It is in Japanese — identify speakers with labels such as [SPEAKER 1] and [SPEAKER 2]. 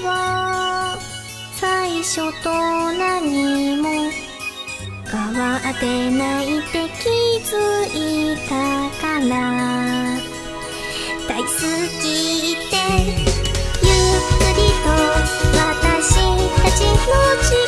[SPEAKER 1] えは最初と何も変わってないって気づいたから大好きってゆっくりと私たちの時